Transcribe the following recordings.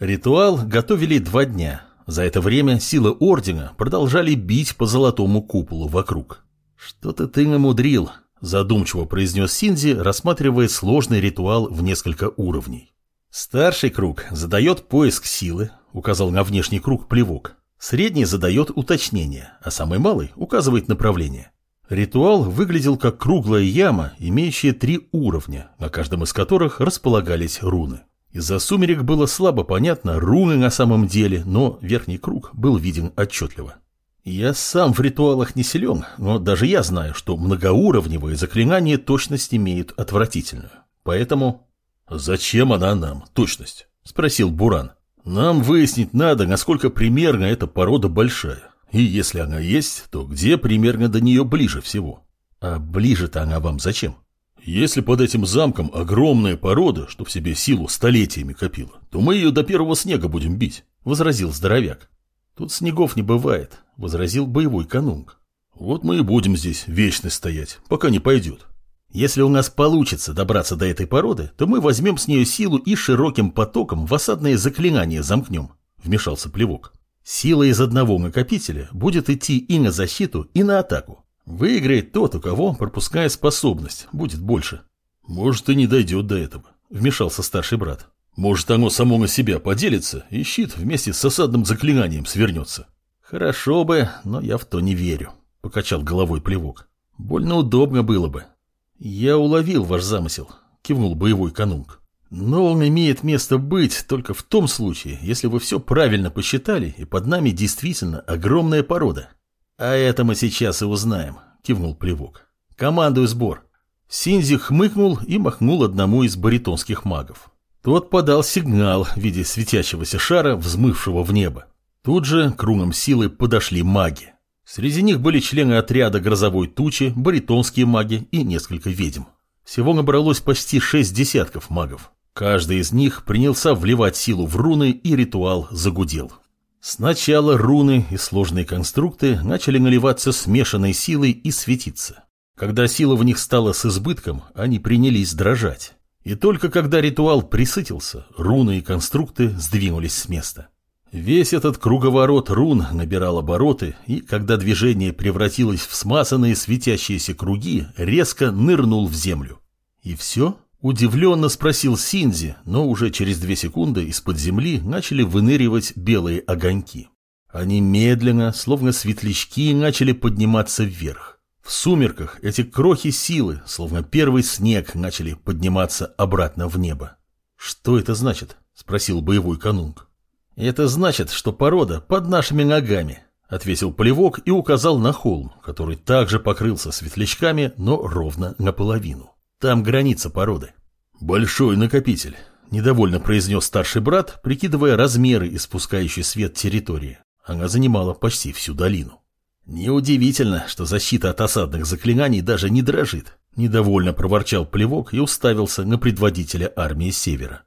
Ритуал готовили два дня. За это время силы Ордена продолжали бить по золотому куполу вокруг. «Что-то ты намудрил», – задумчиво произнес Синзи, рассматривая сложный ритуал в несколько уровней. Старший круг задает поиск силы, указал на внешний круг плевок. Средний задает уточнение, а самый малый указывает направление. Ритуал выглядел как круглая яма, имеющая три уровня, на каждом из которых располагались руны. Из-за сумерек было слабо понятно, руны на самом деле, но верхний круг был виден отчетливо. Я сам в ритуалах не силен, но даже я знаю, что многоуровневые заклинания точность имеют отвратительную. Поэтому... «Зачем она нам, точность?» – спросил Буран. «Нам выяснить надо, насколько примерно эта порода большая. И если она есть, то где примерно до нее ближе всего? А ближе-то она вам зачем?» Если под этим замком огромная порода, что в себе силу столетиями копила, то мы ее до первого снега будем бить, — возразил здоровяк. Тут снегов не бывает, — возразил боевой канунг. Вот мы и будем здесь вечность стоять, пока не пойдет. Если у нас получится добраться до этой породы, то мы возьмем с нее силу и широким потоком в осадное заклинание замкнем, — вмешался плевок. Сила из одного накопителя будет идти и на защиту, и на атаку. Выиграет тот, у кого пропускная способность будет больше. Может, и не дойдет до этого, вмешался старший брат. Может, оно само на себя поделится, и щит вместе с осадным заклинанием свернется. Хорошо бы, но я в то не верю, покачал головой плевок. Больно удобно было бы. Я уловил ваш замысел, кивнул боевой канунг. Но он имеет место быть только в том случае, если вы все правильно посчитали, и под нами действительно огромная порода. «А это мы сейчас и узнаем», — кивнул Плевок. «Командуй сбор». Синзи хмыкнул и махнул одному из баритонских магов. Тот подал сигнал в виде светящегося шара, взмывшего в небо. Тут же к рунам силы подошли маги. Среди них были члены отряда грозовой тучи, баритонские маги и несколько ведьм. Всего набралось почти шесть десятков магов. Каждый из них принялся вливать силу в руны, и ритуал загудел. Сначала руны и сложные конструкты начали наливаться смешанной силой и светиться. Когда сила в них стала с избытком, они принялись дрожать. И только когда ритуал присытился, руны и конструкты сдвинулись с места. Весь этот круговорот рун набирал обороты, и когда движение превратилось в смазанные светящиеся круги, резко нырнул в землю. И все? Удивленно спросил Синзи, но уже через две секунды из-под земли начали выныривать белые огоньки. Они медленно, словно светлячки, начали подниматься вверх. В сумерках эти крохи силы, словно первый снег, начали подниматься обратно в небо. «Что это значит?» – спросил боевой канунг. «Это значит, что порода под нашими ногами», – ответил Полевок и указал на холм, который также покрылся светлячками, но ровно наполовину. Там граница породы. Большой накопитель, недовольно произнес старший брат, прикидывая размеры испускающей свет территории. Она занимала почти всю долину. Неудивительно, что защита от осадных заклинаний даже не дрожит. Недовольно проворчал плевок и уставился на предводителя армии Севера.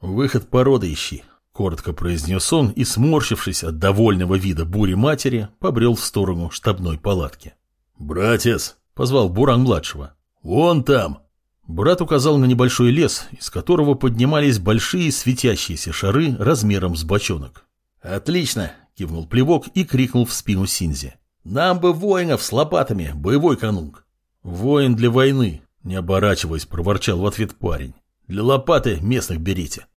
«Выход породы ищи», — коротко произнес он и, сморщившись от довольного вида бури матери, побрел в сторону штабной палатки. «Братец!» — позвал Буран-младшего. «Вон там!» Брат указал на небольшой лес, из которого поднимались большие светящиеся шары размером с бочонок. «Отлично!» – кивнул плевок и крикнул в спину Синзи. «Нам бы воинов с лопатами, боевой канунг!» «Воин для войны!» – не оборачиваясь, проворчал в ответ парень. «Для лопаты местных берите!»